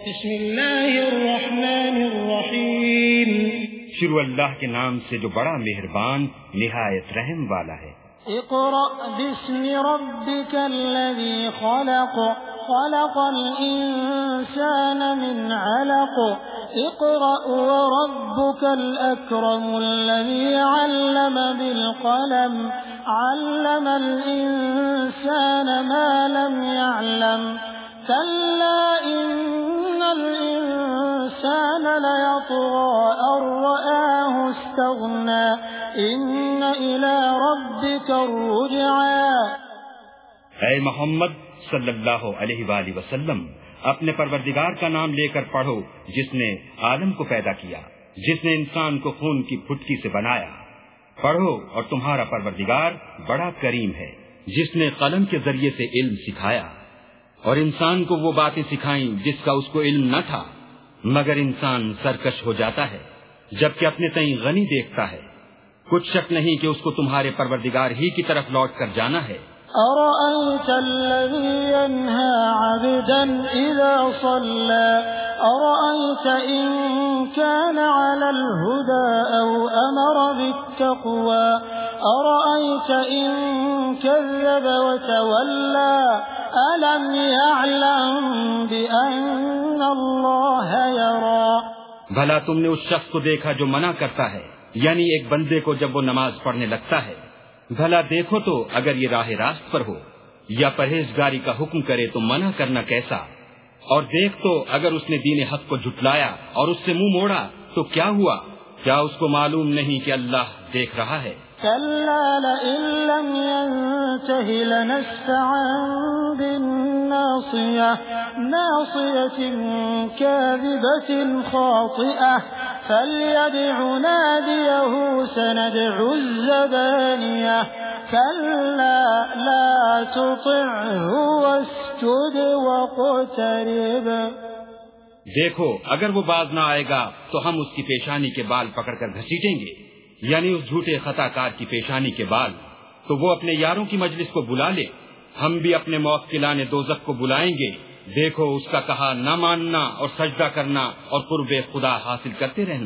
بسم اللہ الرحمن الرحیم۔ شروع اللہ کے نام سے جو بڑا مہربان نہایت رحم والا ہے۔ اقرأ باسم ربك الذي خلق خلق الإنسان من علق۔ اقرأ وربك الأكرم الذي علم بالقلم علم الإنسان ما لم يعلم۔ كلا ليطغى أن رآه استغنى إن إلى ربك الرجعى اے محمد صلی اللہ علیہ وآلہ وسلم، اپنے پروردگار کا نام لے کر پڑھو جس نے آدم کو پیدا کیا، جس نے انسان کو خون کی پھٹکی سے بنایا۔ پڑھو اور تمہارا پروردگار بڑا کریم ہے، جس نے قلم کے ذریعے سے علم سکھایا۔ اور انسان کو وہ باتیں سکھائیں جس کا اس کو علم نہ تھا۔ مگر انسان سرکش ہو جاتا ہے، جبکہ اپنے تئیں غنی دیکھتا ہے۔ کچھ شک نہیں کہ اس کو تمہارے پروردگار ہی کی طرف لوٹ کر جانا ہے۔ أرأيت الذي ينهى عبدا إذا صلى؟ أرأيت إن كان على الهدى أو أمر بالتقوى؟ أرأيت إن كذب وتولى؟ ألم يعلم بأن الله بھلا تم نے اس شخص کو دیکھا جو منع کرتا ہے یعنی ایک بندے کو جب وہ نماز پڑھنے لگتا ہے۔ بھلا دیکھو تو اگر یہ راہ راست پر ہو، یا پرہیزگاری کا حکم کرے تو منع کرنا کیسا؟ اور دیکھ تو اگر اس نے دین حق کو جھٹلایا اور اس سے منہ موڑا تو کیا ہوا؟ کیا اس کو معلوم نہیں کہ اللہ دیکھ رہا ہے؟ كلا لئن لم ينته لنسفعا بالناصية ناصية كاذبة خاطئة فليدع ناديه سندع الزبانية كلا لا تطعه واسجد واقترب دیکھو، اگر وہ باز نہ آئے گا تو ہم اس کی پیشانی کے بال پکڑ کر گھسیٹیں گے۔ یعنی اس جھوٹے خطا کار کی پیشانی کے بعد، تو وہ اپنے یاروں کی مجلس کو بلا لے۔ ہم بھی اپنے موت کے لانے دوزک کو بلائیں گے۔ دیکھو اس کا کہا نہ ماننا اور سجدہ کرنا اور قرب خدا حاصل کرتے رہنا۔